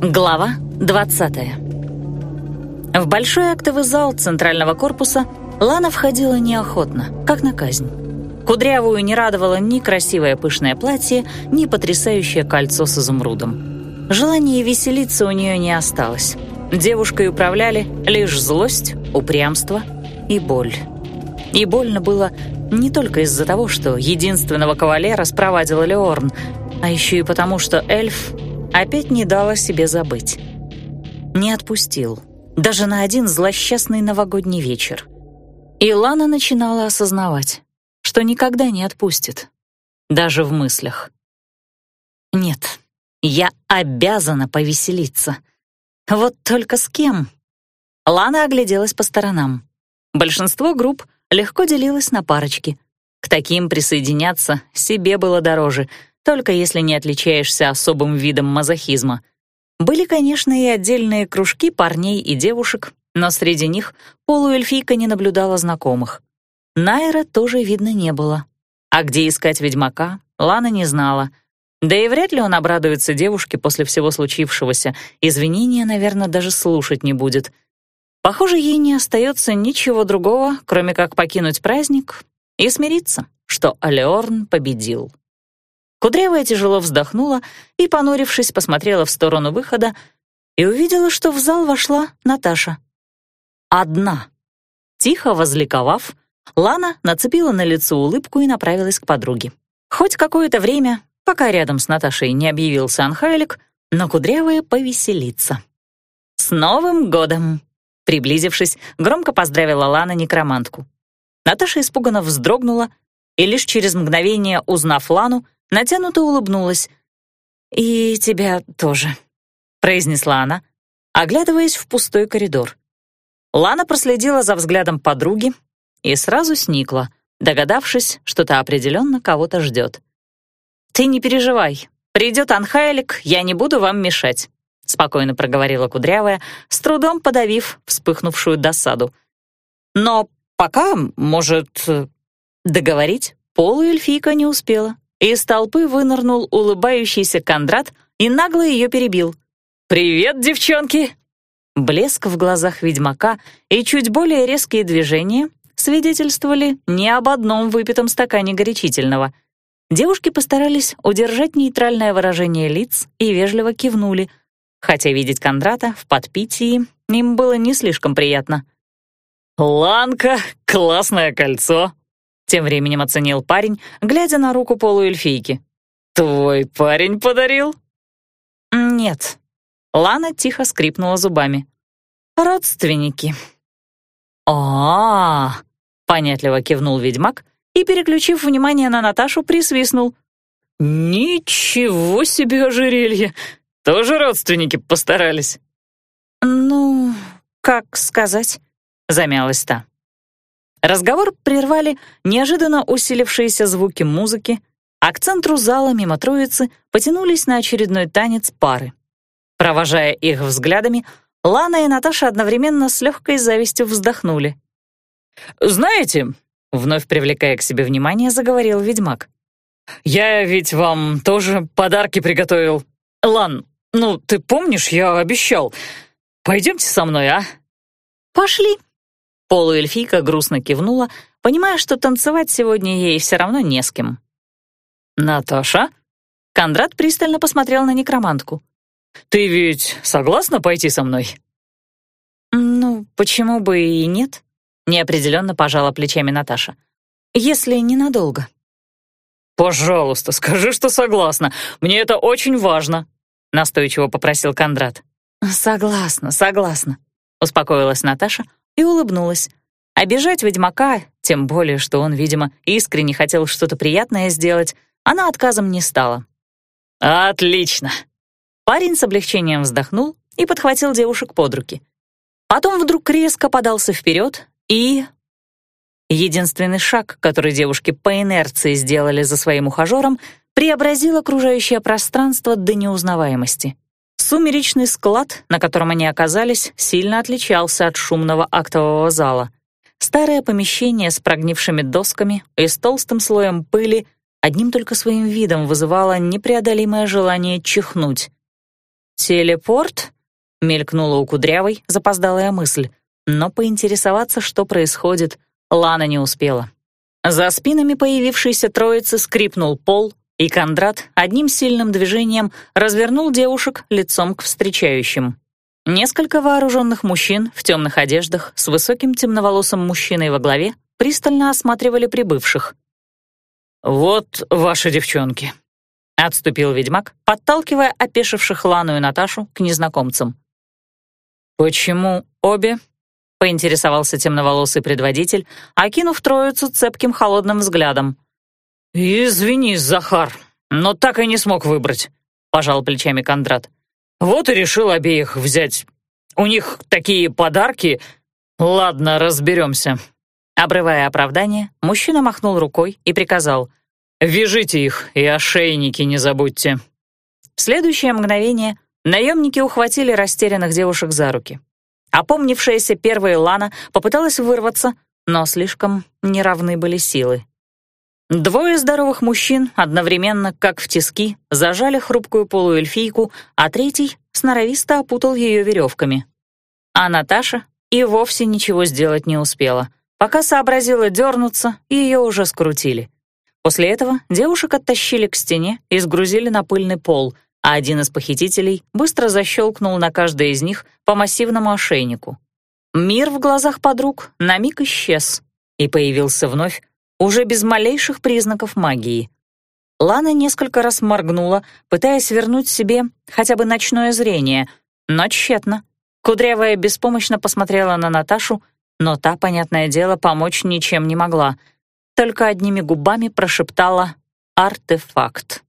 Глава 20 В большой актовый зал центрального корпуса Лана входила неохотно, как на казнь. Кудрявую не радовало ни красивое пышное платье, ни потрясающее кольцо с изумрудом. Желания веселиться у нее не осталось. Девушкой управляли лишь злость, упрямство и боль. И больно было не только из-за того, что единственного кавалера спровадил Леорн, а еще и потому, что эльф опять не дал о себе забыть. Не отпустил, даже на один злосчастный новогодний вечер. И Лана начинала осознавать, что никогда не отпустит, даже в мыслях. «Нет, я обязана повеселиться. Вот только с кем?» Лана огляделась по сторонам. Большинство групп легко делилось на парочки. К таким присоединяться себе было дороже — только если не отличаешься особым видом мазохизма. Были, конечно, и отдельные кружки парней и девушек, но среди них полуэльфийка не наблюдала знакомых. Найра тоже видно не было. А где искать ведьмака, Лана не знала. Да и вряд ли он обрадуется девушке после всего случившегося. Извинения, наверное, даже слушать не будет. Похоже, ей не остается ничего другого, кроме как покинуть праздник и смириться, что Алеорн победил. Кудрявая тяжело вздохнула и, понурившись, посмотрела в сторону выхода и увидела, что в зал вошла Наташа. Одна. Тихо возликовав, Лана нацепила на лицо улыбку и направилась к подруге. Хоть какое-то время, пока рядом с Наташей не объявился Анхайлик, но Кудрявая повеселится. «С Новым годом!» Приблизившись, громко поздравила Лана некромантку. Наташа испуганно вздрогнула и лишь через мгновение, узнав Лану, натянуто улыбнулась. «И тебя тоже», — произнесла она, оглядываясь в пустой коридор. Лана проследила за взглядом подруги и сразу сникла, догадавшись, что та определенно кого-то ждет. «Ты не переживай, придет Анхайлик, я не буду вам мешать», — спокойно проговорила Кудрявая, с трудом подавив вспыхнувшую досаду. «Но пока, может...» Договорить полуэльфийка не успела. Из толпы вынырнул улыбающийся Кондрат и нагло ее перебил. «Привет, девчонки!» Блеск в глазах ведьмака и чуть более резкие движения свидетельствовали не об одном выпитом стакане горячительного. Девушки постарались удержать нейтральное выражение лиц и вежливо кивнули, хотя видеть Кондрата в подпитии им было не слишком приятно. «Ланка, классное кольцо!» Тем временем оценил парень, глядя на руку полуэльфийки. «Твой парень подарил?» «Нет». Лана тихо скрипнула зубами. «Родственники». «А-а-а!» понятливо кивнул ведьмак и, переключив внимание на Наташу, присвистнул. «Ничего себе ожерелье! Тоже родственники постарались?» «Ну, как сказать?» — замялась та. Разговор прервали неожиданно усилившиеся звуки музыки, а к центру зала мимо троицы потянулись на очередной танец пары. Провожая их взглядами, Лана и Наташа одновременно с легкой завистью вздохнули. «Знаете», — вновь привлекая к себе внимание, заговорил ведьмак, «я ведь вам тоже подарки приготовил. Лан, ну, ты помнишь, я обещал. Пойдемте со мной, а?» «Пошли», Полуэльфийка грустно кивнула, понимая, что танцевать сегодня ей все равно не с кем. «Наташа?» Кондрат пристально посмотрел на некромантку. «Ты ведь согласна пойти со мной?» «Ну, почему бы и нет?» Неопределенно пожала плечами Наташа. «Если ненадолго». «Пожалуйста, скажи, что согласна. Мне это очень важно», — настойчиво попросил Кондрат. «Согласна, согласна», — успокоилась Наташа, и улыбнулась. Обижать ведьмака, тем более, что он, видимо, искренне хотел что-то приятное сделать, она отказом не стала. «Отлично!» Парень с облегчением вздохнул и подхватил девушек под руки. Потом вдруг резко подался вперед и... Единственный шаг, который девушки по инерции сделали за своим ухажером, преобразил окружающее пространство до неузнаваемости. Сумеречный склад, на котором они оказались, сильно отличался от шумного актового зала. Старое помещение с прогнившими досками и с толстым слоем пыли одним только своим видом вызывало непреодолимое желание чихнуть. «Телепорт?» — мелькнула у Кудрявой запоздалая мысль, но поинтересоваться, что происходит, Лана не успела. За спинами появившейся троицы скрипнул пол, и Кондрат одним сильным движением развернул девушек лицом к встречающим. Несколько вооруженных мужчин в темных одеждах с высоким темноволосым мужчиной во главе пристально осматривали прибывших. «Вот ваши девчонки», — отступил ведьмак, подталкивая опешивших Лану и Наташу к незнакомцам. «Почему обе?» — поинтересовался темноволосый предводитель, окинув троицу цепким холодным взглядом. «Извини, Захар, но так и не смог выбрать», — пожал плечами Кондрат. «Вот и решил обеих взять. У них такие подарки. Ладно, разберемся». Обрывая оправдание, мужчина махнул рукой и приказал. «Вяжите их и ошейники не забудьте». В следующее мгновение наемники ухватили растерянных девушек за руки. Опомнившаяся первая Лана попыталась вырваться, но слишком неравны были силы. Двое здоровых мужчин одновременно, как в тиски, зажали хрупкую полуэльфийку, а третий сноровисто опутал ее веревками. А Наташа и вовсе ничего сделать не успела. Пока сообразила дернуться, ее уже скрутили. После этого девушек оттащили к стене и сгрузили на пыльный пол — а один из похитителей быстро защелкнул на каждой из них по массивному ошейнику. Мир в глазах подруг на миг исчез и появился вновь, уже без малейших признаков магии. Лана несколько раз моргнула, пытаясь вернуть себе хотя бы ночное зрение, но тщетно. Кудрявая беспомощно посмотрела на Наташу, но та, понятное дело, помочь ничем не могла. Только одними губами прошептала «артефакт».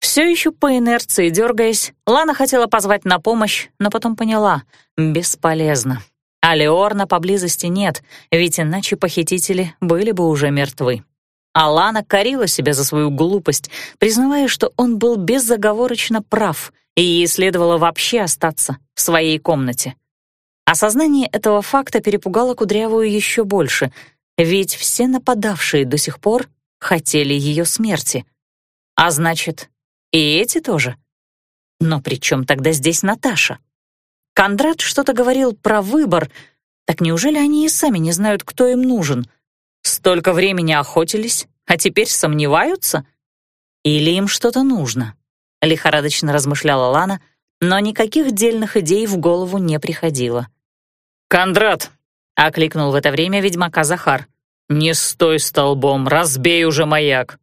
Все еще по инерции дергаясь, Лана хотела позвать на помощь, но потом поняла — бесполезно. А Леорна поблизости нет, ведь иначе похитители были бы уже мертвы. А Лана корила себя за свою глупость, признавая, что он был безоговорочно прав, и ей следовало вообще остаться в своей комнате. Осознание этого факта перепугало Кудрявую еще больше, ведь все нападавшие до сих пор хотели ее смерти. А значит, и эти тоже. Но при чем тогда здесь Наташа? Кондрат что-то говорил про выбор. Так неужели они и сами не знают, кто им нужен? Столько времени охотились, а теперь сомневаются? Или им что-то нужно? Лихорадочно размышляла Лана, но никаких дельных идей в голову не приходило. «Кондрат!» — окликнул в это время ведьмака Захар. «Не стой столбом, разбей уже маяк!»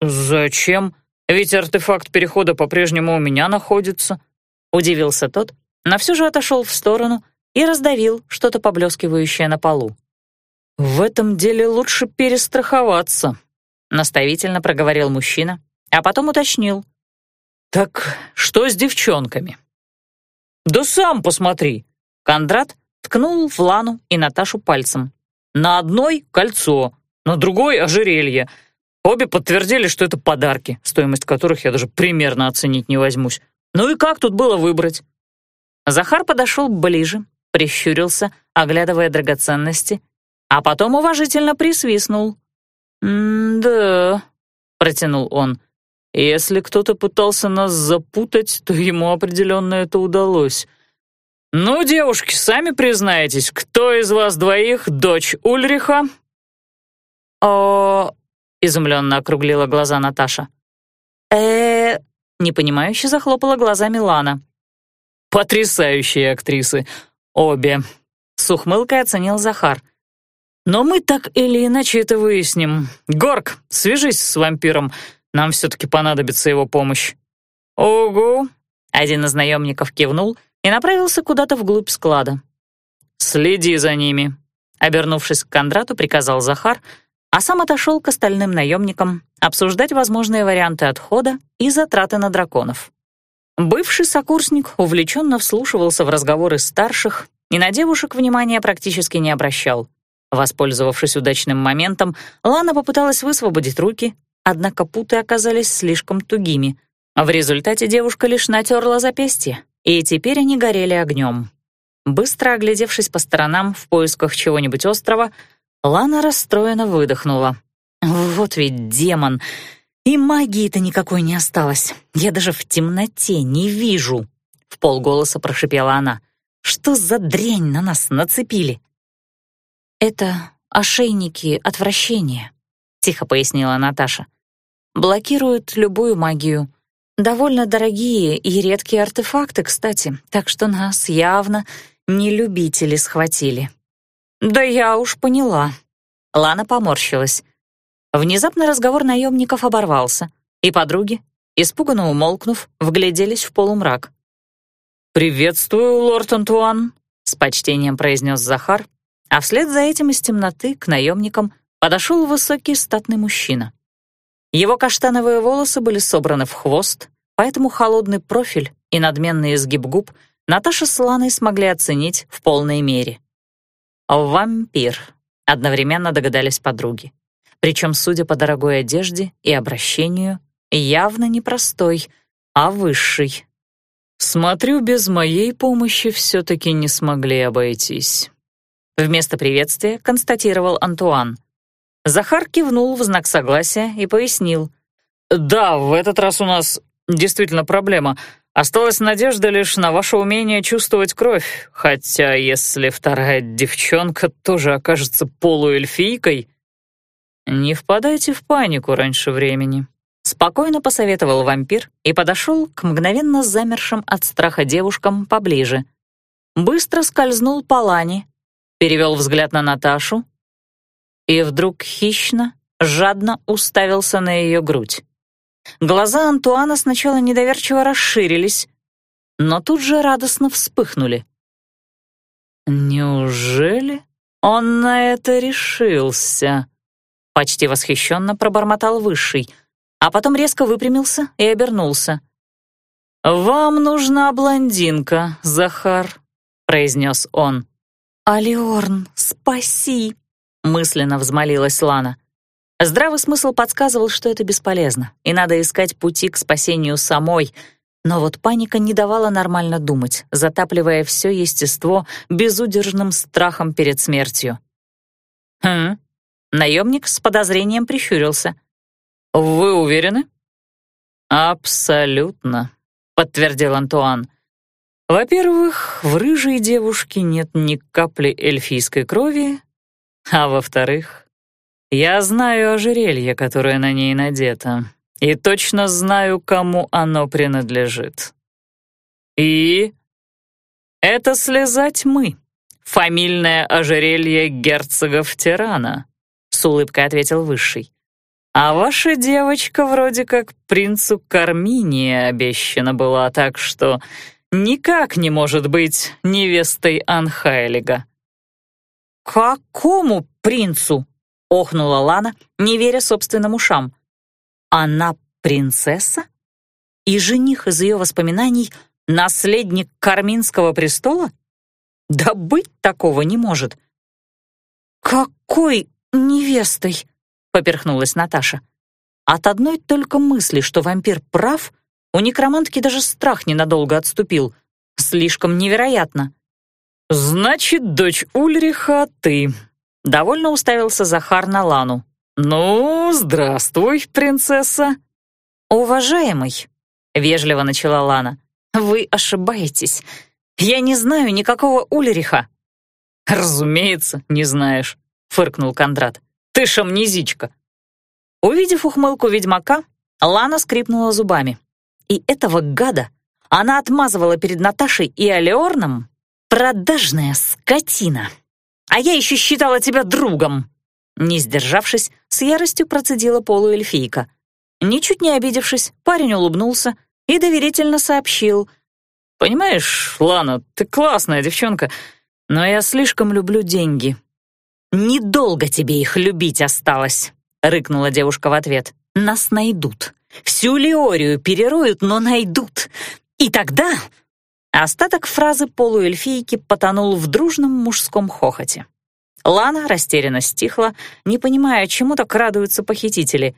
«Зачем?» Ведь артефакт перехода по-прежнему у меня находится». Удивился тот, но все же отошел в сторону и раздавил что-то поблескивающее на полу. «В этом деле лучше перестраховаться», — наставительно проговорил мужчина, а потом уточнил. «Так что с девчонками?» «Да сам посмотри!» Кондрат ткнул в Лану и Наташу пальцем. «На одной — кольцо, на другой — ожерелье, Обе подтвердили, что это подарки, стоимость которых я даже примерно оценить не возьмусь. Ну и как тут было выбрать? Захар подошел ближе, прищурился, оглядывая драгоценности, а потом уважительно присвистнул. «Да», — протянул он, — «если кто-то пытался нас запутать, то ему определенно это удалось». «Ну, девушки, сами признаетесь, кто из вас двоих дочь Ульриха?» «О, — изумленно округлила глаза Наташа. э непонимающе захлопала глазами Лана. «Потрясающие актрисы! Обе!» — с ухмылкой оценил Захар. «Но мы так или иначе это выясним. Горк, свяжись с вампиром, нам все-таки понадобится его помощь». «Ого!» — один из наемников кивнул и направился куда-то вглубь склада. «Следи за ними», — обернувшись к Кондрату, приказал Захар — а сам отошел к остальным наемникам обсуждать возможные варианты отхода и затраты на драконов. Бывший сокурсник увлеченно вслушивался в разговоры старших и на девушек внимания практически не обращал. Воспользовавшись удачным моментом, Лана попыталась высвободить руки, однако путы оказались слишком тугими. В результате девушка лишь натерла запястье, и теперь они горели огнем. Быстро оглядевшись по сторонам в поисках чего-нибудь острого, Лана расстроенно выдохнула. «Вот ведь демон! И магии-то никакой не осталось. Я даже в темноте не вижу. — в полголоса прошипела она. «Что за дрянь на нас нацепили?» «Это ошейники отвращения», — тихо пояснила Наташа. «Блокируют любую магию. Довольно дорогие и редкие артефакты, кстати, так что нас явно не любители схватили». «Да я уж поняла». Лана поморщилась. Внезапно разговор наемников оборвался, и подруги, испуганно умолкнув, вгляделись в полумрак. «Приветствую, лорд Антуан», — с почтением произнес Захар, а вслед за этим из темноты к наемникам подошел высокий статный мужчина. Его каштановые волосы были собраны в хвост, поэтому холодный профиль и надменный изгиб губ Наташа с Ланой смогли оценить в полной мере. «Вампир», — одновременно догадались подруги. Причем, судя по дорогой одежде и обращению, явно не простой, а высший. «Смотрю, без моей помощи все-таки не смогли обойтись», Вместо приветствия констатировал Антуан. Захар кивнул в знак согласия и пояснил. «Да, в этот раз у нас действительно проблема. Осталась надежда лишь на ваше умение чувствовать кровь, хотя если вторая девчонка тоже окажется полуэльфийкой...» «Не впадайте в панику раньше времени», — спокойно посоветовал вампир и подошел к мгновенно замершим от страха девушкам поближе. Быстро скользнул по лане, перевел взгляд на Наташу и вдруг хищно, жадно уставился на ее грудь. Глаза Антуана сначала недоверчиво расширились, но тут же радостно вспыхнули. «Неужели он на это решился?» Почти восхищенно пробормотал Высший, а потом резко выпрямился и обернулся. «Вам нужна блондинка, Захар», — произнес он. «Алиорн, спаси!» — мысленно взмолилась Лана. Здравый смысл подсказывал, что это бесполезно, и надо искать пути к спасению самой, но вот паника не давала нормально думать, затапливая все естество безудержным страхом перед смертью. «Хм?» — наемник с подозрением прищурился. «Вы уверены?» «Абсолютно», — подтвердил Антуан. Во-первых, в рыжей девушке нет ни капли эльфийской крови, а во-вторых, я знаю ожерелье, которое на ней надето, и точно знаю, кому оно принадлежит. И это слеза тьмы, фамильное ожерелье герцогов Тирана, с улыбкой ответил Высший. А ваша девочка вроде как принцу Карминии обещана была, так что никак не может быть невестой Анхайлига». «Какому принцу?» — охнула Лана, не веря собственным ушам. «Она принцесса? И жених из ее воспоминаний — наследник Карминского престола? Да быть такого не может!» «Какой невестой?» — поперхнулась Наташа. От одной только мысли, что вампир прав, у некромантки даже страх ненадолго отступил. Слишком невероятно. «Значит, дочь Ульриха, ты...» Довольно уставился Захар на Лану. «Ну, здравствуй, принцесса!» «Уважаемый», — вежливо начала Лана, — «вы ошибаетесь. Я не знаю никакого Ульриха». «Разумеется, не знаешь», — фыркнул Кондрат. «Ты ж амнезичка». Увидев ухмылку ведьмака, Лана скрипнула зубами. И этого гада она отмазывала перед Наташей и Алеорном продажная скотина. А я еще считала тебя другом. Не сдержавшись, с яростью процедила полуэльфийка. Ничуть не обидевшись, парень улыбнулся и доверительно сообщил. «Понимаешь, Лана, ты классная девчонка, но я слишком люблю деньги». «Недолго тебе их любить осталось», — рыкнула девушка в ответ. «Нас найдут. Всю Леорию перероют, но найдут. И тогда...» Остаток фразы полуэльфийки потонул в дружном мужском хохоте. Лана растерянно стихла, не понимая, чему так радуются похитители.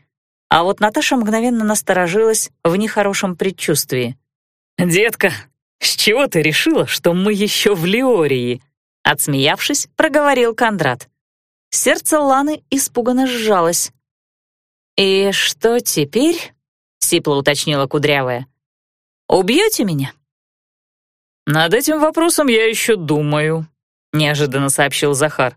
А вот Наташа мгновенно насторожилась в нехорошем предчувствии. «Детка, с чего ты решила, что мы еще в Леории?» Отсмеявшись, проговорил Кондрат. Сердце Ланы испуганно сжалось. «И что теперь?» — сипло уточнила Кудрявая. «Убьете меня?» «Над этим вопросом я еще думаю», — неожиданно сообщил Захар.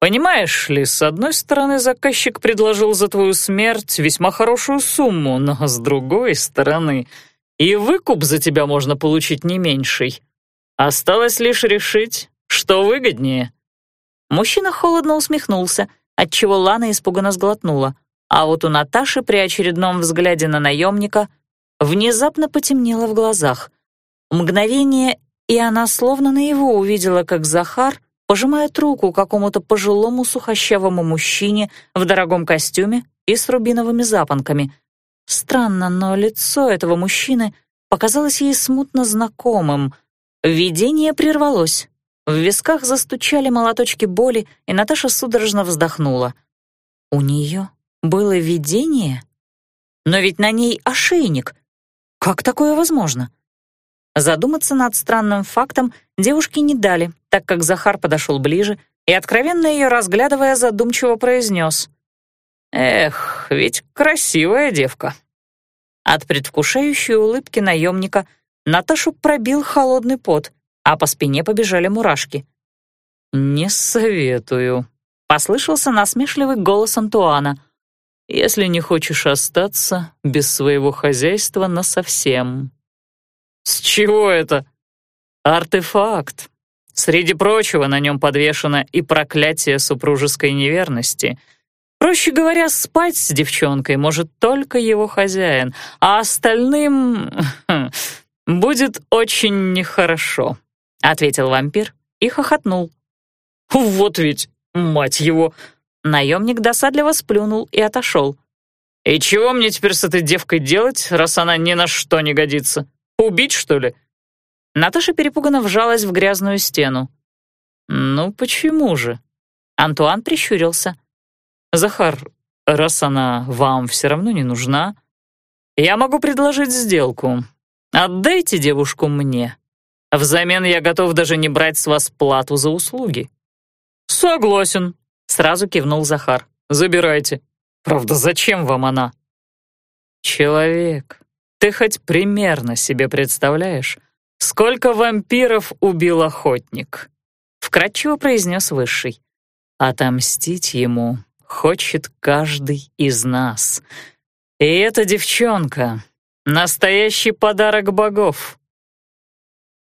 «Понимаешь ли, с одной стороны, заказчик предложил за твою смерть весьма хорошую сумму, но с другой стороны, и выкуп за тебя можно получить не меньший. Осталось лишь решить, что выгоднее». Мужчина холодно усмехнулся, отчего Лана испуганно сглотнула, а вот у Наташи при очередном взгляде на наемника внезапно потемнело в глазах. Мгновение, и она словно наяву увидела, как Захар пожимает руку какому-то пожилому сухощавому мужчине в дорогом костюме и с рубиновыми запонками. Странно, но лицо этого мужчины показалось ей смутно знакомым. Видение прервалось. В висках застучали молоточки боли, и Наташа судорожно вздохнула. У нее было видение? Но ведь на ней ошейник. Как такое возможно? Задуматься над странным фактом девушке не дали, так как Захар подошел ближе и, откровенно ее разглядывая, задумчиво произнес. «Эх, ведь красивая девка». От предвкушающей улыбки наемника Наташу пробил холодный пот, а по спине побежали мурашки. «Не советую», — послышался насмешливый голос Антуана. «Если не хочешь остаться без своего хозяйства насовсем». «С чего это?» «Артефакт. Среди прочего на нем подвешено и проклятие супружеской неверности. Проще говоря, спать с девчонкой может только его хозяин, а остальным будет очень нехорошо», — ответил вампир и хохотнул. «Вот ведь, мать его!» Наемник досадливо сплюнул и отошел. «И чего мне теперь с этой девкой делать, раз она ни на что не годится?» Убить, что ли?» Наташа перепуганно вжалась в грязную стену. «Ну почему же?» Антуан прищурился. «Захар, раз она вам все равно не нужна, я могу предложить сделку. Отдайте девушку мне. Взамен я готов даже не брать с вас плату за услуги». «Согласен», — сразу кивнул Захар. «Забирайте. Правда, зачем вам она?» «Человек, ты хоть примерно себе представляешь, сколько вампиров убил охотник?» Вкратчиво произнес Высший. «Отомстить ему хочет каждый из нас. И эта девчонка — настоящий подарок богов».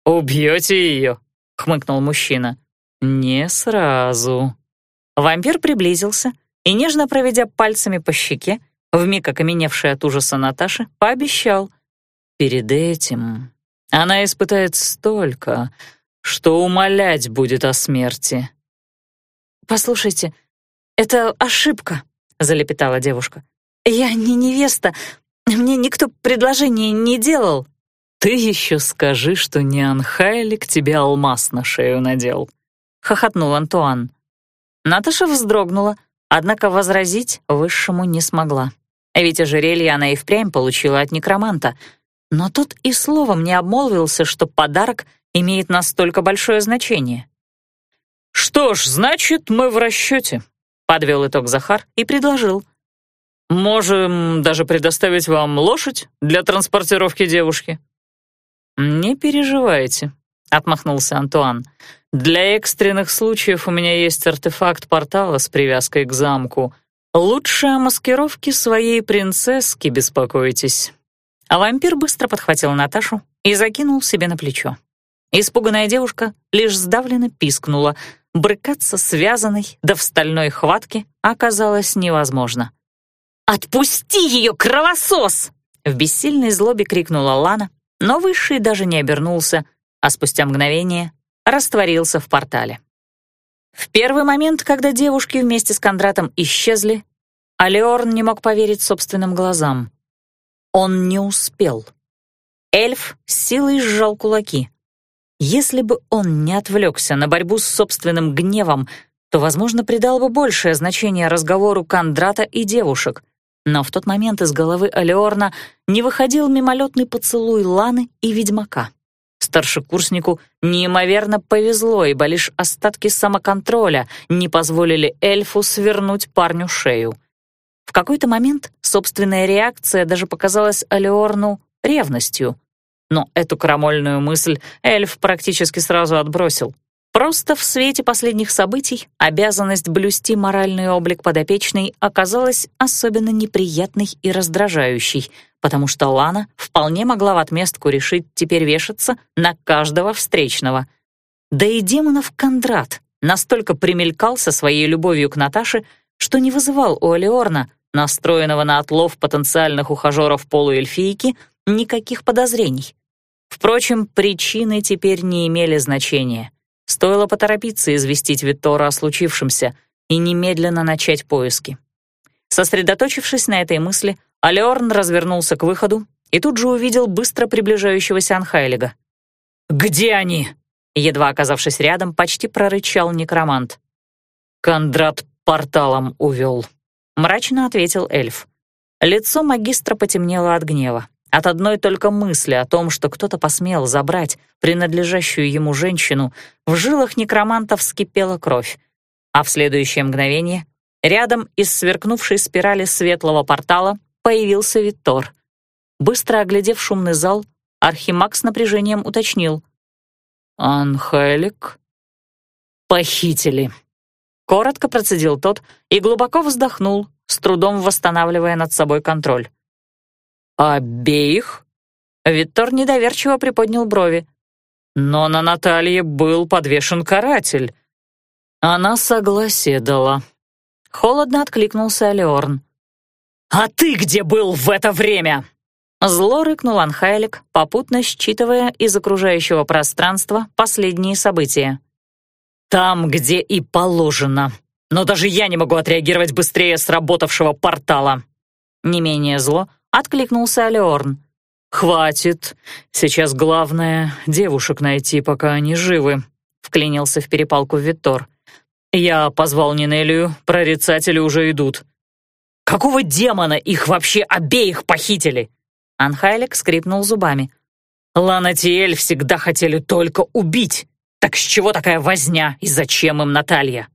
«Убьете ее?» — хмыкнул мужчина. «Не сразу». Вампир приблизился и, нежно проведя пальцами по щеке, вмиг окаменевший от ужаса Наташи, пообещал. Перед этим она испытает столько, что умолять будет о смерти. «Послушайте, это ошибка», — залепетала девушка. «Я не невеста, мне никто предложение не делал». «Ты еще скажи, что не Анхайлик тебе алмаз на шею надел», — хохотнул Антуан. Наташа вздрогнула, однако возразить высшему не смогла. Ведь ожерелье она и впрямь получила от некроманта. Но тот и словом не обмолвился, что подарок имеет настолько большое значение. «Что ж, значит, мы в расчете», — подвел итог Захар и предложил. «Можем даже предоставить вам лошадь для транспортировки девушки». «Не переживайте», — отмахнулся Антуан. «Для экстренных случаев у меня есть артефакт портала с привязкой к замку. Лучше о маскировке своей принцесски беспокойтесь». А вампир быстро подхватил Наташу и закинул себе на плечо. Испуганная девушка лишь сдавленно пискнула. Брыкаться связанной, да в стальной хватке оказалось невозможно. «Отпусти ее, кровосос!» В бессильной злобе крикнула Лана, но Высший даже не обернулся, а спустя мгновение растворился в портале. В первый момент, когда девушки вместе с Кондратом исчезли, Алиорн не мог поверить собственным глазам. Он не успел. Эльф с силой сжал кулаки. Если бы он не отвлекся на борьбу с собственным гневом, то, возможно, придал бы большее значение разговору Кондрата и девушек. Но в тот момент из головы Алиорна не выходил мимолетный поцелуй Ланы и ведьмака. Старшекурснику неимоверно повезло, ибо лишь остатки самоконтроля не позволили эльфу свернуть парню шею. В какой-то момент собственная реакция даже показалась Алиорну ревностью. но эту крамольную мысль эльф практически сразу отбросил. Просто в свете последних событий обязанность блюсти моральный облик подопечной оказалась особенно неприятной и раздражающей, потому что Лана вполне могла в отместку решить теперь вешаться на каждого встречного. Да и демонов Кондрат настолько примелькался своей любовью к Наташе, что не вызывал у Алиорна, настроенного на отлов потенциальных ухажеров полуэльфийки, никаких подозрений. Впрочем, причины теперь не имели значения — Стоило поторопиться известить Виттора о случившемся и немедленно начать поиски. Сосредоточившись на этой мысли, Алеорн развернулся к выходу и тут же увидел быстро приближающегося Анхайлига. «Где они?» Едва оказавшись рядом, почти прорычал некромант. «Кондрат порталом увел», — мрачно ответил эльф. Лицо магистра потемнело от гнева. От одной только мысли о том, что кто-то посмел забрать принадлежащую ему женщину, в жилах некроманта вскипела кровь. А в следующее мгновение рядом из сверкнувшей спирали светлого портала появился Виттор. Быстро оглядев шумный зал, Архимаг с напряжением уточнил. «Анхелик?» «Похитили», — коротко процедил тот и глубоко вздохнул, с трудом восстанавливая над собой контроль. «Обеих?» Виттор недоверчиво приподнял брови. «Но на Наталье был подвешен каратель». Она согласие дала. Холодно откликнулся Алеорн. «А ты где был в это время?» Зло рыкнул Анхайлик, попутно считывая из окружающего пространства последние события. «Там, где и положено. Но даже я не могу отреагировать быстрее сработавшего портала». Не менее зло Откликнулся Алеорн. «Хватит. Сейчас главное — девушек найти, пока они живы», — вклинился в перепалку Виттор. «Я позвал Нинелию, прорицатели уже идут». «Какого демона их вообще обеих похитили?» Анхайлик скрипнул зубами. «Ланатиэль всегда хотели только убить. Так с чего такая возня и зачем им Наталья?»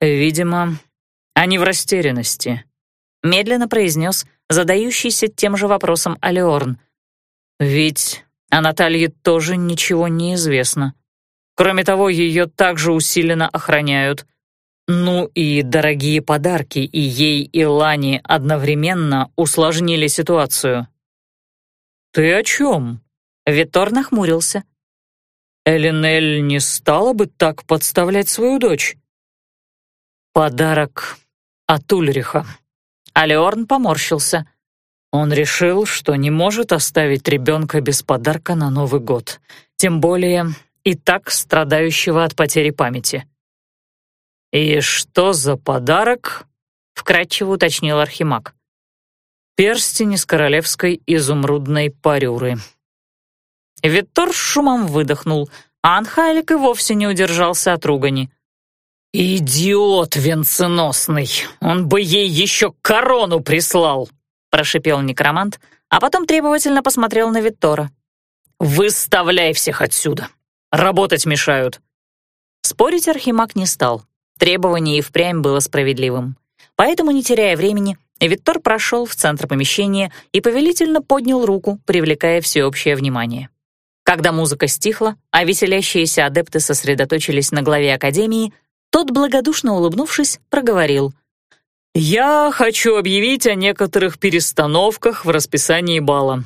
«Видимо, они в растерянности», — медленно произнес задающийся тем же вопросом Алеорн. Ведь о Наталье тоже ничего не известно. Кроме того, ее также усиленно охраняют. Ну и дорогие подарки и ей, и Лане одновременно усложнили ситуацию. «Ты о чем?» Витор нахмурился. «Элинель не стала бы так подставлять свою дочь?» «Подарок от Ульриха», Алеорн поморщился. Он решил, что не может оставить ребенка без подарка на Новый год, тем более и так страдающего от потери памяти. «И что за подарок?» — вкратчиво уточнил Архимаг. «Перстень из королевской изумрудной парюры». Виттор шумом выдохнул, а Анхайлик и вовсе не удержался от ругани. «Идиот венценосный! Он бы ей еще корону прислал!» прошипел некромант, а потом требовательно посмотрел на Виттора. «Выставляй всех отсюда! Работать мешают!» Спорить Архимаг не стал. Требование и впрямь было справедливым. Поэтому, не теряя времени, Виттор прошел в центр помещения и повелительно поднял руку, привлекая всеобщее внимание. Когда музыка стихла, а веселящиеся адепты сосредоточились на главе Академии, тот, благодушно улыбнувшись, проговорил. «Я хочу объявить о некоторых перестановках в расписании бала.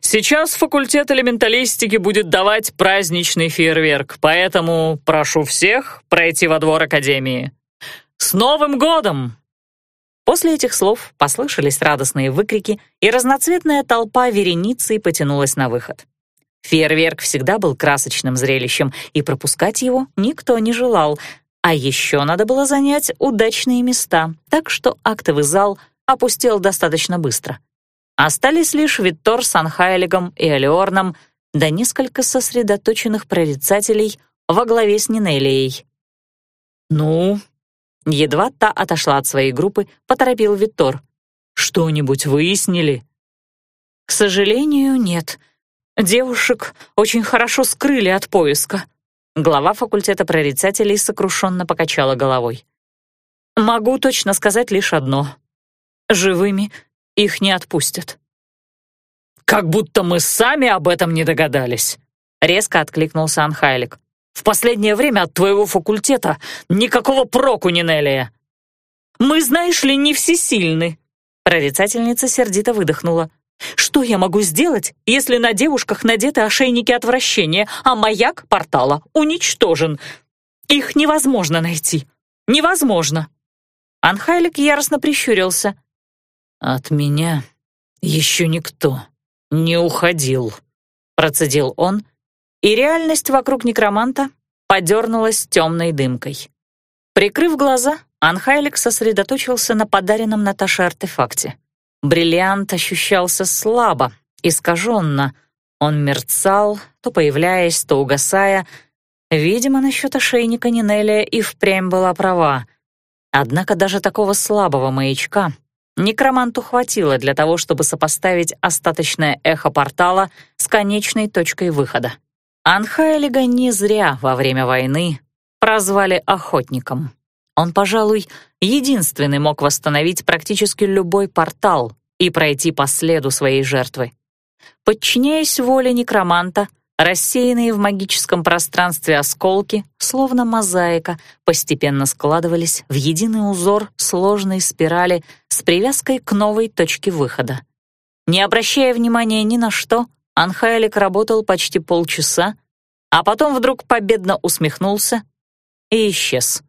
Сейчас факультет элементалистики будет давать праздничный фейерверк, поэтому прошу всех пройти во двор Академии. С Новым годом!» После этих слов послышались радостные выкрики, и разноцветная толпа вереницей потянулась на выход. Фейерверк всегда был красочным зрелищем, и пропускать его никто не желал, а еще надо было занять удачные места, так что актовый зал опустел достаточно быстро. Остались лишь Виттор с Анхайлигом и Элеорном, да несколько сосредоточенных прорицателей во главе с Нинелией. «Ну?» Едва та отошла от своей группы, поторопил Виттор. «Что-нибудь выяснили?» «К сожалению, нет. Девушек очень хорошо скрыли от поиска», Глава факультета прорицателей сокрушенно покачала головой. «Могу точно сказать лишь одно. Живыми их не отпустят». «Как будто мы сами об этом не догадались», — резко откликнулся Анхайлик. «В последнее время от твоего факультета никакого проку, Нинелия». «Мы, знаешь ли, не всесильны», — прорицательница сердито выдохнула. «Что я могу сделать, если на девушках надеты ошейники отвращения, а маяк портала уничтожен? Их невозможно найти. Невозможно!» Анхайлик яростно прищурился. «От меня еще никто не уходил», — процедил он, и реальность вокруг некроманта подернулась темной дымкой. Прикрыв глаза, Анхайлик сосредоточился на подаренном Наташе артефакте. Бриллиант ощущался слабо, искаженно. Он мерцал, то появляясь, то угасая. Видимо, насчет ошейника Нинелия и впрямь была права. Однако даже такого слабого маячка некроманту хватило для того, чтобы сопоставить остаточное эхо портала с конечной точкой выхода. Анхайлига не зря во время войны прозвали охотником. Он, пожалуй, единственный мог восстановить практически любой портал и пройти по следу своей жертвы. Подчиняясь воле некроманта, рассеянные в магическом пространстве осколки, словно мозаика, постепенно складывались в единый узор сложной спирали с привязкой к новой точке выхода. Не обращая внимания ни на что, Анхайлик работал почти полчаса, а потом вдруг победно усмехнулся и исчез.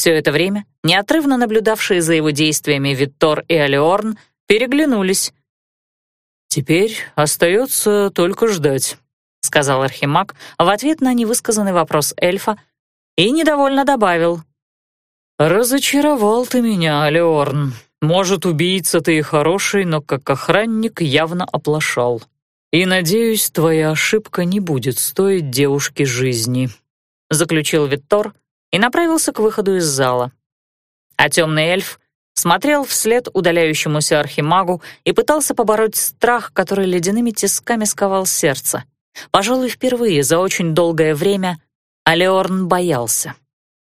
Все это время неотрывно наблюдавшие за его действиями Виттор и Алиорн переглянулись. «Теперь остается только ждать», — сказал Архимаг в ответ на невысказанный вопрос эльфа и недовольно добавил. «Разочаровал ты меня, Алиорн. Может, убийца ты и хороший, но как охранник явно оплошал. И, надеюсь, твоя ошибка не будет стоить девушке жизни», — заключил Виттор и направился к выходу из зала. А темный эльф смотрел вслед удаляющемуся архимагу и пытался побороть страх, который ледяными тисками сковал сердце. Пожалуй, впервые за очень долгое время Алеорн боялся.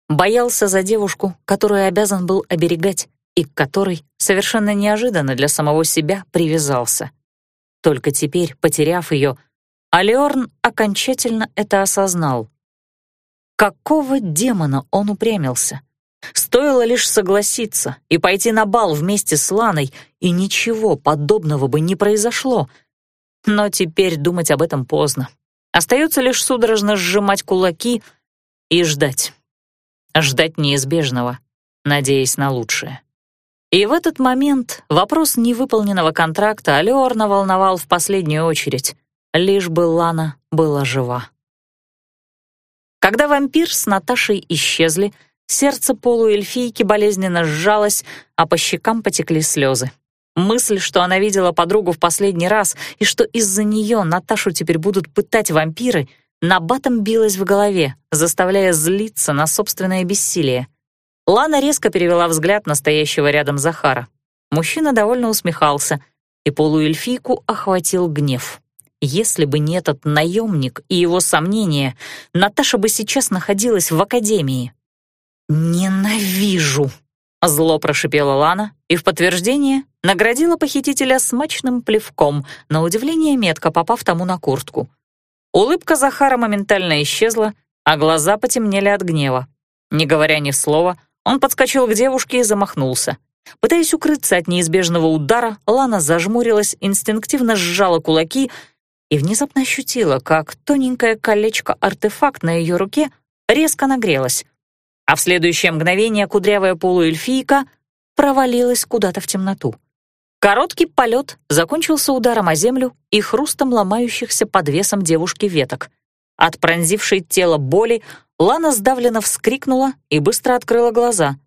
Боялся за девушку, которую обязан был оберегать и к которой совершенно неожиданно для самого себя привязался. Только теперь, потеряв ее, Алеорн окончательно это осознал. Какого демона он упрямился? Стоило лишь согласиться и пойти на бал вместе с Ланой, и ничего подобного бы не произошло. Но теперь думать об этом поздно. Остается лишь судорожно сжимать кулаки и ждать. Ждать неизбежного, надеясь на лучшее. И в этот момент вопрос невыполненного контракта Алёрна волновал в последнюю очередь, лишь бы Лана была жива. Когда вампир с Наташей исчезли, сердце полуэльфийки болезненно сжалось, а по щекам потекли слезы. Мысль, что она видела подругу в последний раз и что из-за нее Наташу теперь будут пытать вампиры, набатом билась в голове, заставляя злиться на собственное бессилие. Лана резко перевела взгляд на стоящего рядом Захара. Мужчина довольно усмехался, и полуэльфийку охватил гнев. Если бы не этот наемник и его сомнения, Наташа бы сейчас находилась в академии. «Ненавижу!» — зло прошипела Лана и в подтверждение наградила похитителя смачным плевком, на удивление метко попав тому на куртку. Улыбка Захара моментально исчезла, а глаза потемнели от гнева. Не говоря ни слова, он подскочил к девушке и замахнулся. Пытаясь укрыться от неизбежного удара, Лана зажмурилась, инстинктивно сжала кулаки и внезапно ощутила, как тоненькое колечко-артефакт на ее руке резко нагрелось, а в следующее мгновение кудрявая полуэльфийка провалилась куда-то в темноту. Короткий полет закончился ударом о землю и хрустом ломающихся под весом девушки веток. От пронзившей тело боли Лана сдавленно вскрикнула и быстро открыла глаза.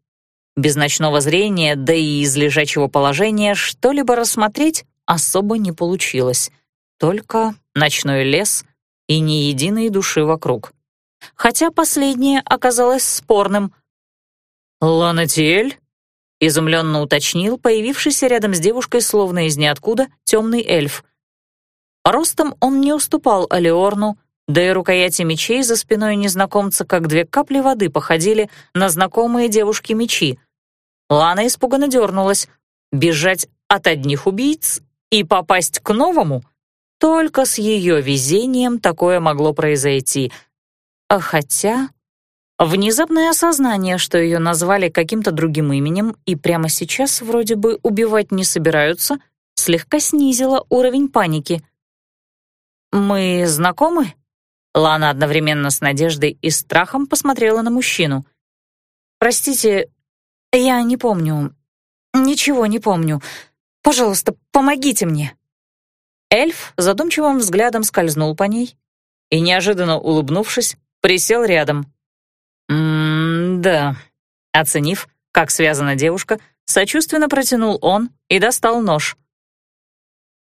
Без ночного зрения, да и из лежачего положения что-либо рассмотреть особо не получилось только ночной лес и ни единой души вокруг. Хотя последнее оказалось спорным. «Ланатиэль?» — изумленно уточнил появившийся рядом с девушкой словно из ниоткуда темный эльф. Ростом он не уступал Алиорну, да и рукояти мечей за спиной незнакомца, как две капли воды, походили на знакомые девушки мечи. Лана испуганно дернулась. Бежать от одних убийц и попасть к новому? Только с ее везением такое могло произойти. А хотя... Внезапное осознание, что ее назвали каким-то другим именем и прямо сейчас вроде бы убивать не собираются, слегка снизило уровень паники. «Мы знакомы?» Лана одновременно с надеждой и страхом посмотрела на мужчину. «Простите, я не помню. Ничего не помню. Пожалуйста, помогите мне». Эльф задумчивым взглядом скользнул по ней и, неожиданно улыбнувшись, присел рядом. «М-да». Оценив, как связана девушка, сочувственно протянул он и достал нож.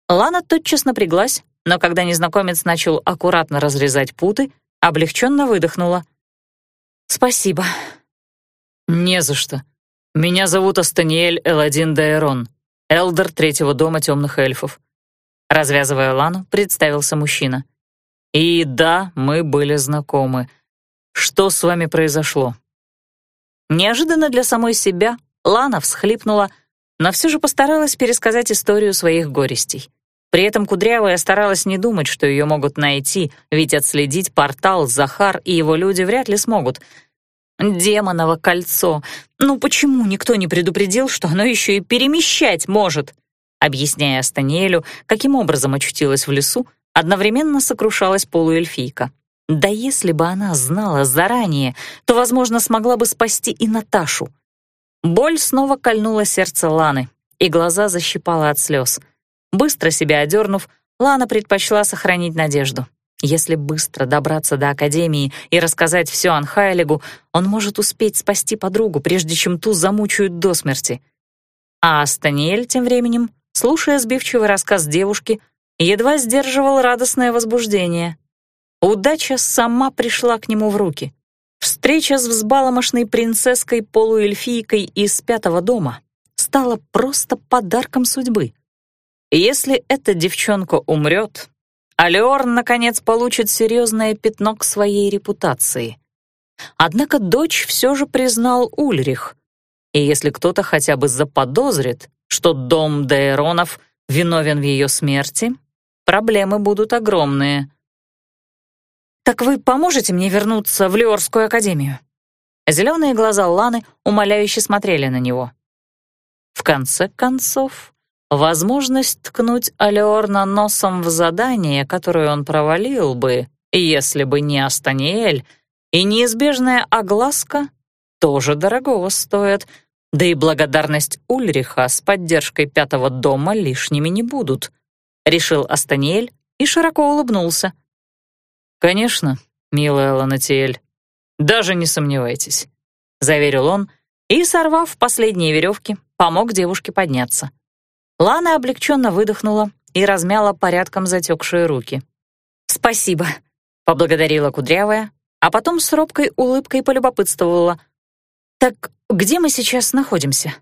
Лана тотчас напряглась, но когда незнакомец начал аккуратно разрезать путы, облегченно выдохнула. «Спасибо». «Не за что. Меня зовут Астаниэль Эладин Дайрон, элдер третьего дома темных эльфов». Развязывая Лану, представился мужчина. «И да, мы были знакомы. Что с вами произошло?» Неожиданно для самой себя Лана всхлипнула, но все же постаралась пересказать историю своих горестей. При этом Кудрявая старалась не думать, что ее могут найти, ведь отследить портал Захар и его люди вряд ли смогут. Демоново кольцо. Ну почему никто не предупредил, что оно еще и перемещать может? Объясняя Станиэлю, каким образом очутилась в лесу, одновременно сокрушалась полуэльфийка. Да если бы она знала заранее, то, возможно, смогла бы спасти и Наташу. Боль снова кольнула сердце Ланы, и глаза защипала от слез — Быстро себя одернув, Лана предпочла сохранить надежду. Если быстро добраться до Академии и рассказать все Анхайлигу, он может успеть спасти подругу, прежде чем ту замучают до смерти. А Станиэль тем временем, слушая сбивчивый рассказ девушки, едва сдерживал радостное возбуждение. Удача сама пришла к нему в руки. Встреча с взбаломошной принцесской-полуэльфийкой из пятого дома стала просто подарком судьбы. Если эта девчонка умрет, Алеорн, наконец, получит серьезное пятно к своей репутации. Однако дочь все же признал Ульрих, и если кто-то хотя бы заподозрит, что дом Дейронов виновен в ее смерти, проблемы будут огромные. «Так вы поможете мне вернуться в Леорскую академию?» Зеленые глаза Ланы умоляюще смотрели на него. В конце концов, Возможность ткнуть Алеорна носом в задание, которое он провалил бы, если бы не Астаниэль, и неизбежная огласка тоже дорогого стоит, да и благодарность Ульриха с поддержкой пятого дома лишними не будут, решил Астаниэль и широко улыбнулся. «Конечно, милая Ланатиэль, даже не сомневайтесь», — заверил он и, сорвав последние веревки, помог девушке подняться. Лана облегченно выдохнула и размяла порядком затекшие руки. «Спасибо», — поблагодарила Кудрявая, а потом с робкой улыбкой полюбопытствовала. «Так где мы сейчас находимся?»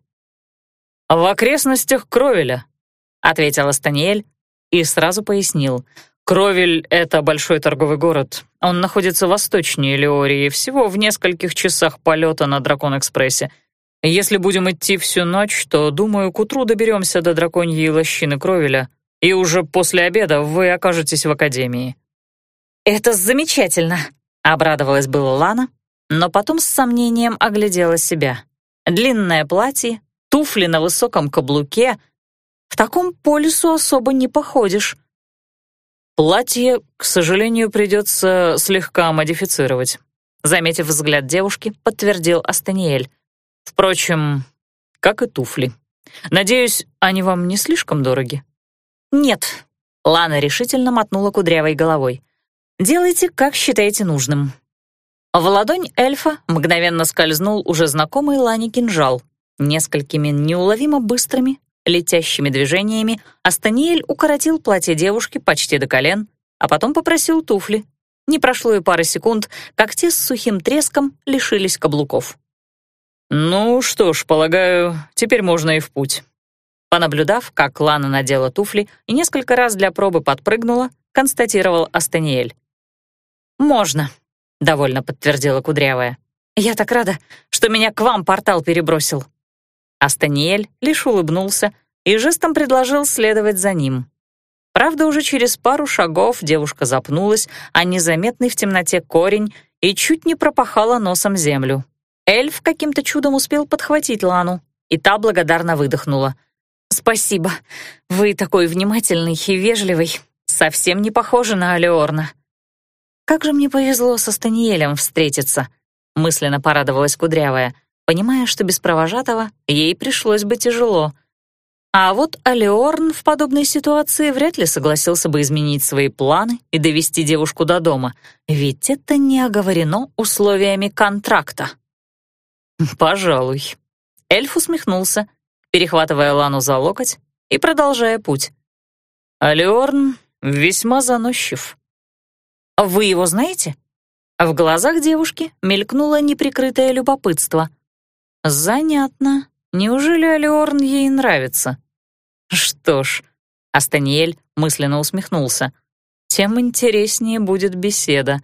«В окрестностях Кровеля», — ответил Станиэль и сразу пояснил. «Кровель — это большой торговый город. Он находится восточнее Леории, всего в нескольких часах полета на Дракон-экспрессе. Если будем идти всю ночь, то, думаю, к утру доберемся до драконьей лощины Кровеля, и уже после обеда вы окажетесь в академии». «Это замечательно», — обрадовалась была Лана, но потом с сомнением оглядела себя. Длинное платье, туфли на высоком каблуке. В таком полюсу особо не походишь. «Платье, к сожалению, придется слегка модифицировать», заметив взгляд девушки, подтвердил Астаниэль. Впрочем, как и туфли. Надеюсь, они вам не слишком дороги?» «Нет», — Лана решительно мотнула кудрявой головой. «Делайте, как считаете нужным». В ладонь эльфа мгновенно скользнул уже знакомый Лане кинжал. Несколькими неуловимо быстрыми, летящими движениями Астаниэль укоротил платье девушки почти до колен, а потом попросил туфли. Не прошло и пары секунд, как те с сухим треском лишились каблуков. «Ну что ж, полагаю, теперь можно и в путь». Понаблюдав, как Лана надела туфли и несколько раз для пробы подпрыгнула, констатировал Астаниэль. «Можно», — довольно подтвердила Кудрявая. «Я так рада, что меня к вам портал перебросил». Астаниэль лишь улыбнулся и жестом предложил следовать за ним. Правда, уже через пару шагов девушка запнулась, а незаметный в темноте корень и чуть не пропахала носом землю. Эльф каким-то чудом успел подхватить Лану, и та благодарно выдохнула. «Спасибо. Вы такой внимательный и вежливый. Совсем не похожи на Алеорна». «Как же мне повезло со Станиелем встретиться», — мысленно порадовалась Кудрявая, понимая, что без провожатого ей пришлось бы тяжело — а вот Алеорн в подобной ситуации вряд ли согласился бы изменить свои планы и довести девушку до дома, ведь это не оговорено условиями контракта. «Пожалуй». Эльф усмехнулся, перехватывая Лану за локоть и продолжая путь. «Алеорн весьма заносчив». «Вы его знаете?» В глазах девушки мелькнуло неприкрытое любопытство. «Занятно. Неужели Алиорн ей нравится? Что ж, Астаниэль мысленно усмехнулся. Тем интереснее будет беседа.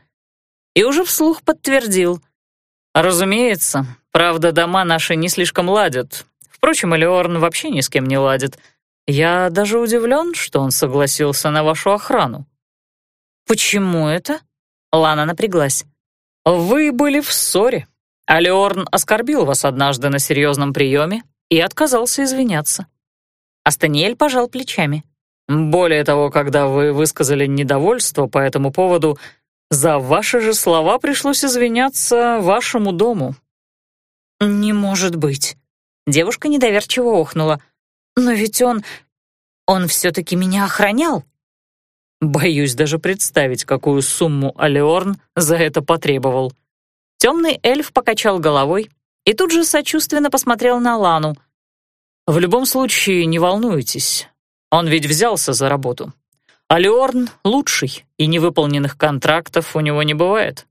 И уже вслух подтвердил. Разумеется, правда, дома наши не слишком ладят. Впрочем, Элиорн вообще ни с кем не ладит. Я даже удивлен, что он согласился на вашу охрану. Почему это? Лана напряглась. Вы были в ссоре. Алиорн оскорбил вас однажды на серьезном приеме и отказался извиняться. Астаниэль пожал плечами. «Более того, когда вы высказали недовольство по этому поводу, за ваши же слова пришлось извиняться вашему дому». «Не может быть». Девушка недоверчиво охнула. «Но ведь он... он все-таки меня охранял». Боюсь даже представить, какую сумму Алеорн за это потребовал. Темный эльф покачал головой и тут же сочувственно посмотрел на Лану. «В любом случае, не волнуйтесь. Он ведь взялся за работу. А Леорн лучший, и невыполненных контрактов у него не бывает».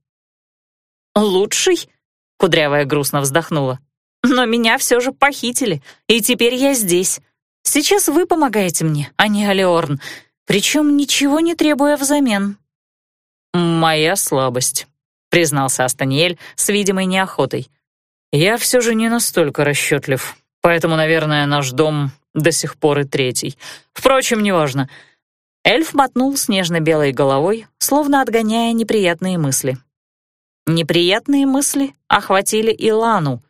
«Лучший?» — Кудрявая грустно вздохнула. «Но меня все же похитили, и теперь я здесь. Сейчас вы помогаете мне, а не Алеорн, причем ничего не требуя взамен». «Моя слабость», признался Астаниэль с видимой неохотой. «Я все же не настолько расчетлив, поэтому, наверное, наш дом до сих пор и третий. Впрочем, неважно». Эльф мотнул снежно-белой головой, словно отгоняя неприятные мысли. Неприятные мысли охватили Илану.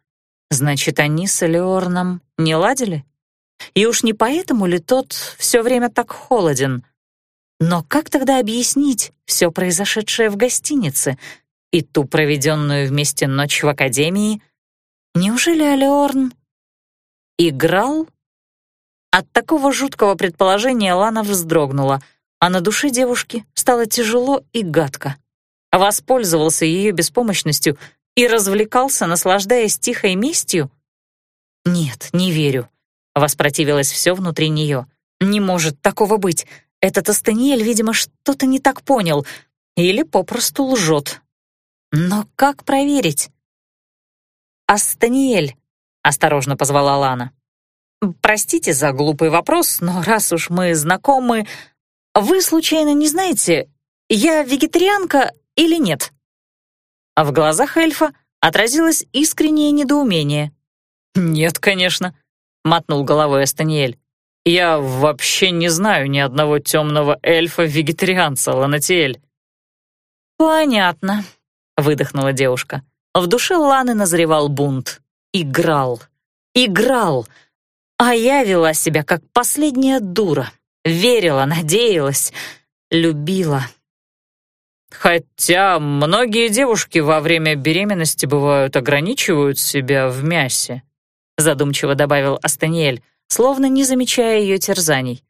Значит, они с Элеорном не ладили? И уж не поэтому ли тот все время так холоден? Но как тогда объяснить все произошедшее в гостинице — и ту проведенную вместе ночь в академии, неужели Алеорн играл? От такого жуткого предположения Лана вздрогнула, а на душе девушки стало тяжело и гадко. Воспользовался ее беспомощностью и развлекался, наслаждаясь тихой местью? «Нет, не верю», — воспротивилось все внутри нее. «Не может такого быть. Этот Астаниэль, видимо, что-то не так понял. Или попросту лжет, но как проверить? «Астаниэль», — осторожно позвала Лана. «Простите за глупый вопрос, но раз уж мы знакомы, вы случайно не знаете, я вегетарианка или нет?» А в глазах эльфа отразилось искреннее недоумение. «Нет, конечно», — мотнул головой Астаниэль. «Я вообще не знаю ни одного темного эльфа-вегетарианца, Ланатиэль». «Понятно», — выдохнула девушка. В душе Ланы назревал бунт. Играл. Играл. А я вела себя как последняя дура. Верила, надеялась, любила. Хотя многие девушки во время беременности бывают ограничивают себя в мясе, задумчиво добавил Астаниэль, словно не замечая ее терзаний.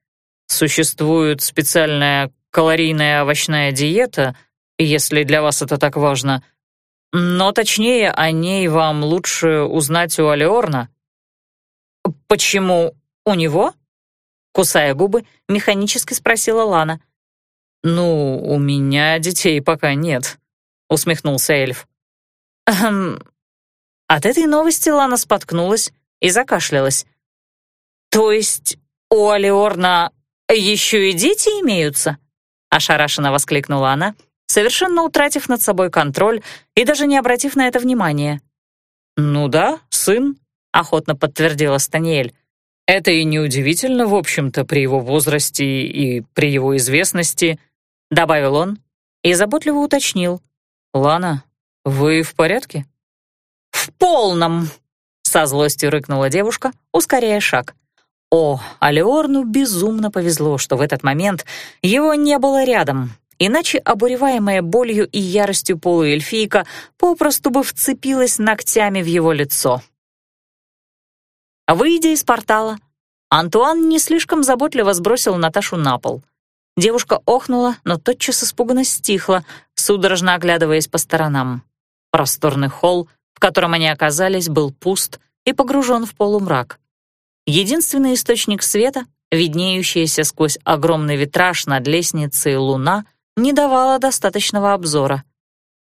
Существует специальная калорийная овощная диета, если для вас это так важно. Но точнее о ней вам лучше узнать у Алеорна». «Почему у него?» Кусая губы, механически спросила Лана. «Ну, у меня детей пока нет», — усмехнулся эльф. «Хм...» От этой новости Лана споткнулась и закашлялась. «То есть у Алеорна еще и дети имеются?» — ошарашенно воскликнула она совершенно утратив над собой контроль и даже не обратив на это внимания. «Ну да, сын», — охотно подтвердила Станиэль. Это и неудивительно, в общем-то, при его возрасте и при его известности, добавил он и заботливо уточнил. «Лана, вы в порядке?» «В полном!» — со злостью рыкнула девушка, ускоряя шаг. О, Алеорну безумно повезло, что в этот момент его не было рядом, иначе обуреваемая болью и яростью полуэльфийка попросту бы вцепилась ногтями в его лицо. Выйдя из портала, Антуан не слишком заботливо сбросил Наташу на пол. Девушка охнула, но тотчас испуганно стихла, судорожно оглядываясь по сторонам. Просторный холл, котором они оказались, был пуст и погружен в полумрак. Единственный источник света, виднеющаяся сквозь огромный витраж над лестницей луна, не давала достаточного обзора.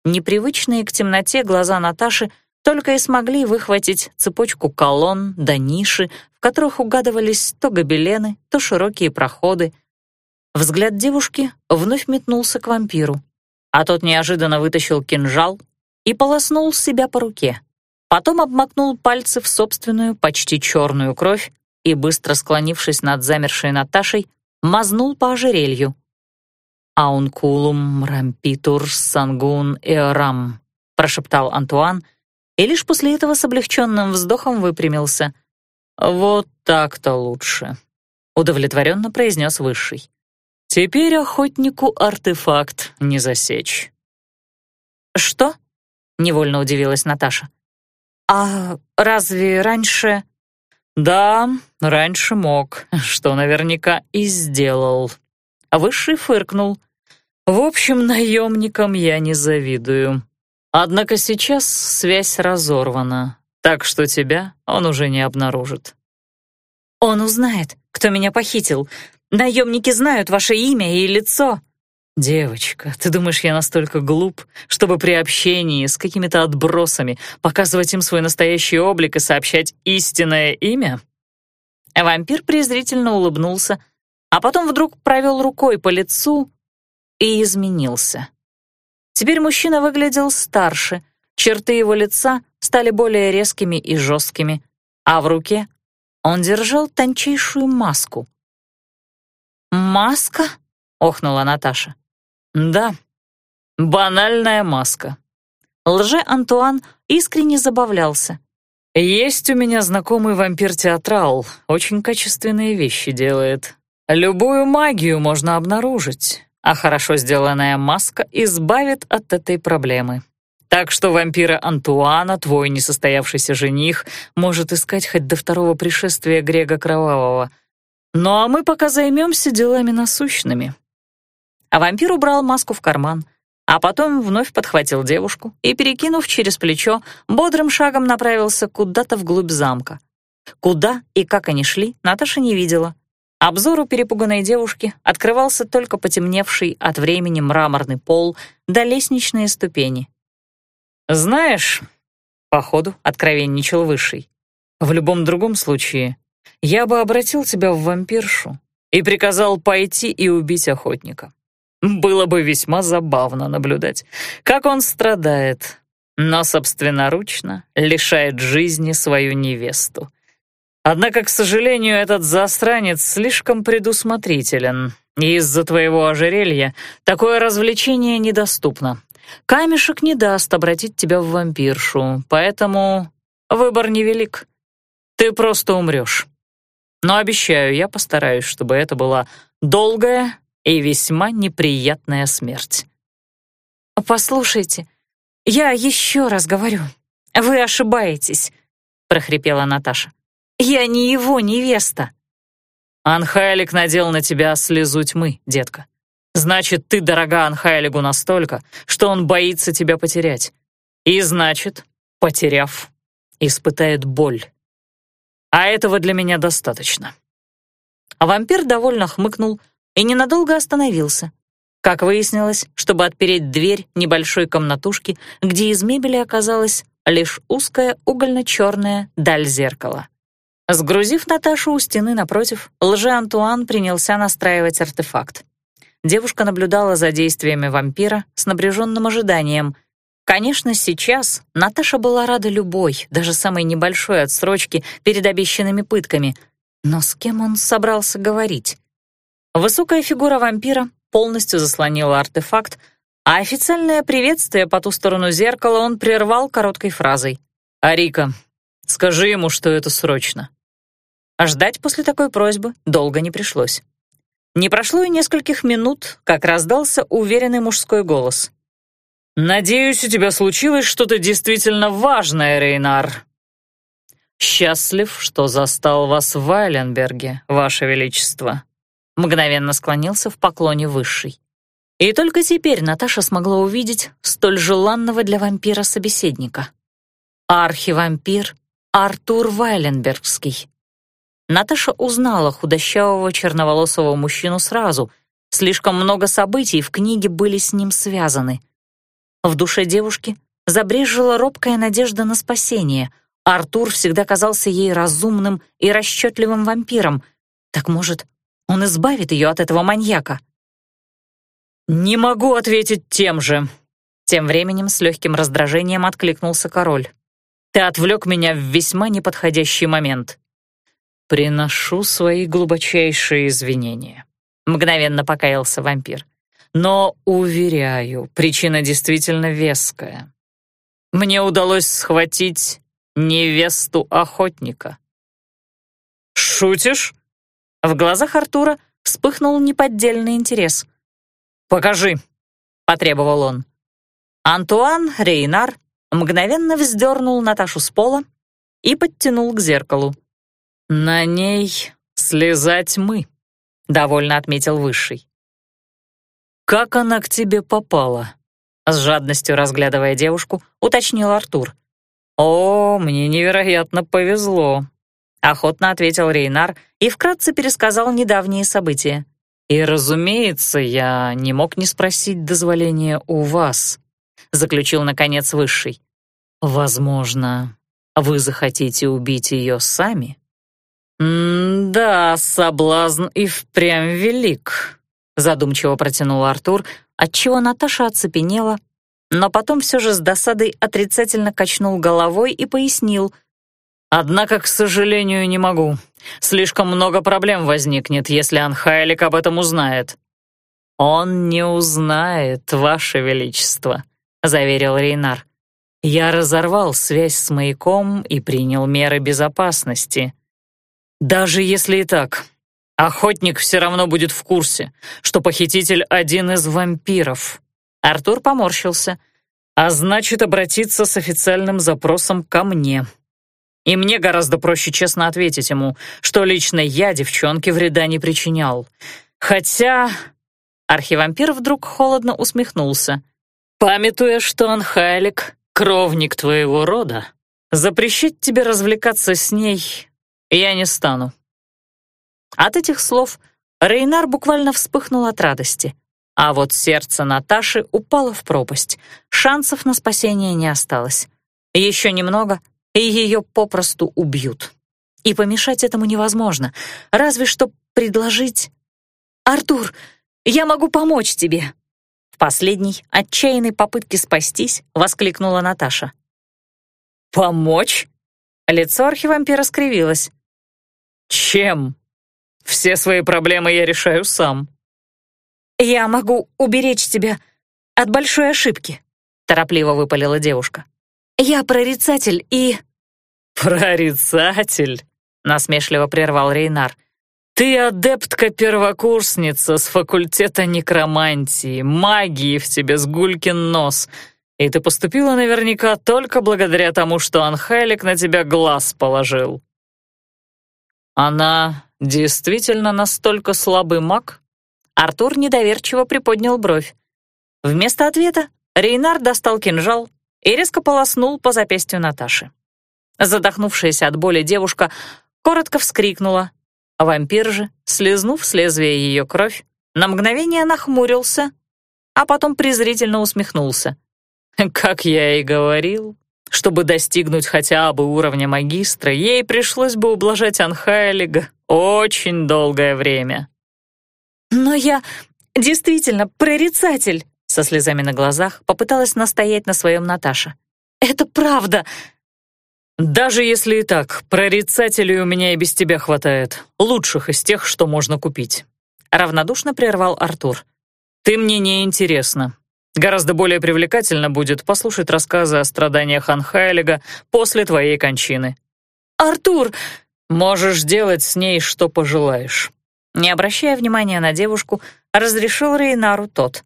Непривычные к темноте глаза Наташи только и смогли выхватить цепочку колонн да ниши, в которых угадывались то гобелены, то широкие проходы. Взгляд девушки вновь метнулся к вампиру, а тот неожиданно вытащил кинжал и полоснул себя по руке. Потом обмакнул пальцы в собственную, почти черную кровь и, быстро склонившись над замершей Наташей, мазнул по ожерелью. «Аункулум рампитур сангун эорам», — прошептал Антуан, и лишь после этого с облегченным вздохом выпрямился. «Вот так-то лучше», — удовлетворенно произнес Высший. «Теперь охотнику артефакт не засечь». «Что?» — невольно удивилась Наташа. «А разве раньше...» «Да, раньше мог, что наверняка и сделал». Высший фыркнул. В общем, наемникам я не завидую. Однако сейчас связь разорвана, так что тебя он уже не обнаружит. Он узнает, кто меня похитил. Наемники знают ваше имя и лицо. «Девочка, ты думаешь, я настолько глуп, чтобы при общении с какими-то отбросами показывать им свой настоящий облик и сообщать истинное имя?» Вампир презрительно улыбнулся, а потом вдруг провел рукой по лицу, и изменился. Теперь мужчина выглядел старше, черты его лица стали более резкими и жесткими, а в руке он держал тончайшую маску. «Маска?» — охнула Наташа. «Да, банальная маска». Лже-Антуан искренне забавлялся. «Есть у меня знакомый вампир-театрал, очень качественные вещи делает. Любую магию можно обнаружить а хорошо сделанная маска избавит от этой проблемы. Так что вампира Антуана, твой несостоявшийся жених, может искать хоть до второго пришествия Грега Кровавого. Ну а мы пока займемся делами насущными». А вампир убрал маску в карман, а потом вновь подхватил девушку и, перекинув через плечо, бодрым шагом направился куда-то вглубь замка. Куда и как они шли, Наташа не видела, Обзору перепуганной девушки открывался только потемневший от времени мраморный пол да лестничные ступени. «Знаешь», — походу откровенничал Высший, «в любом другом случае я бы обратил тебя в вампиршу и приказал пойти и убить охотника. Было бы весьма забавно наблюдать, как он страдает, но собственноручно лишает жизни свою невесту. Однако, к сожалению, этот засранец слишком предусмотрителен, и из-за твоего ожерелья такое развлечение недоступно. Камешек не даст обратить тебя в вампиршу, поэтому выбор невелик. Ты просто умрешь. Но обещаю, я постараюсь, чтобы это была долгая и весьма неприятная смерть. «Послушайте, я еще раз говорю, вы ошибаетесь», — прохрипела Наташа. Я не его невеста. Анхайлик надел на тебя слезу тьмы, детка. Значит, ты дорога Анхайлигу настолько, что он боится тебя потерять. И значит, потеряв, испытает боль. А этого для меня достаточно. А вампир довольно хмыкнул и ненадолго остановился. Как выяснилось, чтобы отпереть дверь небольшой комнатушки, где из мебели оказалась лишь узкая угольно-черная даль зеркала. Сгрузив Наташу у стены напротив, лже-Антуан принялся настраивать артефакт. Девушка наблюдала за действиями вампира с напряженным ожиданием. Конечно, сейчас Наташа была рада любой, даже самой небольшой отсрочке перед обещанными пытками. Но с кем он собрался говорить? Высокая фигура вампира полностью заслонила артефакт, а официальное приветствие по ту сторону зеркала он прервал короткой фразой. «Арика, скажи ему, что это срочно». А ждать после такой просьбы долго не пришлось. Не прошло и нескольких минут, как раздался уверенный мужской голос. «Надеюсь, у тебя случилось что-то действительно важное, Рейнар. Счастлив, что застал вас в Вайленберге, Ваше Величество». Мгновенно склонился в поклоне высший. И только теперь Наташа смогла увидеть столь желанного для вампира собеседника. Архивампир Артур Вайленбергский. Наташа узнала худощавого черноволосого мужчину сразу. Слишком много событий в книге были с ним связаны. В душе девушки забрежила робкая надежда на спасение. Артур всегда казался ей разумным и расчетливым вампиром. Так, может, он избавит ее от этого маньяка? «Не могу ответить тем же», тем временем с легким раздражением откликнулся король. «Ты отвлек меня в весьма неподходящий момент». «Приношу свои глубочайшие извинения», — мгновенно покаялся вампир. Но, уверяю, причина действительно веская. Мне удалось схватить невесту охотника. «Шутишь?» В глазах Артура вспыхнул неподдельный интерес. «Покажи», — потребовал он. Антуан Рейнар мгновенно вздернул Наташу с пола и подтянул к зеркалу. «На ней слезать мы», — довольно отметил Высший. «Как она к тебе попала?» С жадностью разглядывая девушку, уточнил Артур. «О, мне невероятно повезло», — охотно ответил Рейнар и вкратце пересказал недавние события. «И, разумеется, я не мог не спросить дозволения у вас», — заключил, наконец, Высший. «Возможно, вы захотите убить ее сами?» «Да, соблазн и впрямь велик», задумчиво протянул Артур, отчего Наташа оцепенела, но потом все же с досадой отрицательно качнул головой и пояснил. «Однако, к сожалению, не могу. Слишком много проблем возникнет, если Анхайлик об этом узнает». «Он не узнает, Ваше Величество», — заверил Рейнар. «Я разорвал связь с маяком и принял меры безопасности. Даже если и так, Охотник все равно будет в курсе, что похититель один из вампиров. Артур поморщился. А значит, обратиться с официальным запросом ко мне. И мне гораздо проще честно ответить ему, что лично я девчонке вреда не причинял. Хотя... Архивампир вдруг холодно усмехнулся. «Памятуя, что Анхайлик — кровник твоего рода, запрещать тебе развлекаться с ней я не стану. От этих слов Рейнар буквально вспыхнул от радости. А вот сердце Наташи упало в пропасть. Шансов на спасение не осталось. Еще немного, и ее попросту убьют. И помешать этому невозможно, разве что предложить... «Артур, я могу помочь тебе!» В последней, отчаянной попытке спастись, воскликнула Наташа. «Помочь?» Лицо архивампира скривилось. «Чем?» Все свои проблемы я решаю сам». «Я могу уберечь тебя от большой ошибки», — торопливо выпалила девушка. «Я прорицатель и...» «Прорицатель?» — насмешливо прервал Рейнар. «Ты адептка-первокурсница с факультета некромантии, магии в тебе сгулькин нос, и ты поступила наверняка только благодаря тому, что Анхелик на тебя глаз положил». Она действительно настолько слабый маг?» Артур недоверчиво приподнял бровь. Вместо ответа Рейнар достал кинжал и резко полоснул по запястью Наташи. Задохнувшаяся от боли девушка коротко вскрикнула. Вампир же, слезнув с лезвия ее кровь, на мгновение нахмурился, а потом презрительно усмехнулся. «Как я и говорил, чтобы достигнуть хотя бы уровня магистра, ей пришлось бы ублажать Анхайлига очень долгое время. «Но я действительно прорицатель», — со слезами на глазах попыталась настоять на своем Наташа. «Это правда!» «Даже если и так, прорицателей у меня и без тебя хватает. Лучших из тех, что можно купить». Равнодушно прервал Артур. «Ты мне не интересна. Гораздо более привлекательно будет послушать рассказы о страданиях Анхайлига после твоей кончины». «Артур!» «Можешь делать с ней, что пожелаешь». Не обращая внимания на девушку, разрешил Рейнару тот.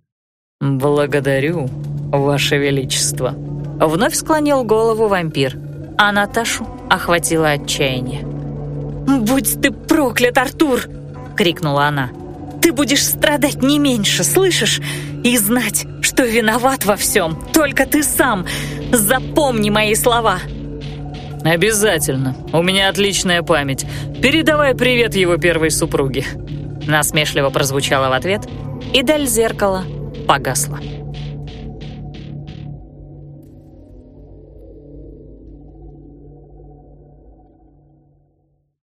«Благодарю, Ваше Величество», — вновь склонил голову вампир, а Наташу охватило отчаяние. «Будь ты проклят, Артур!» — крикнула она. «Ты будешь страдать не меньше, слышишь? И знать, что виноват во всем только ты сам. Запомни мои слова!» «Обязательно. У меня отличная память. Передавай привет его первой супруге». Насмешливо прозвучало в ответ, и даль зеркала погасла.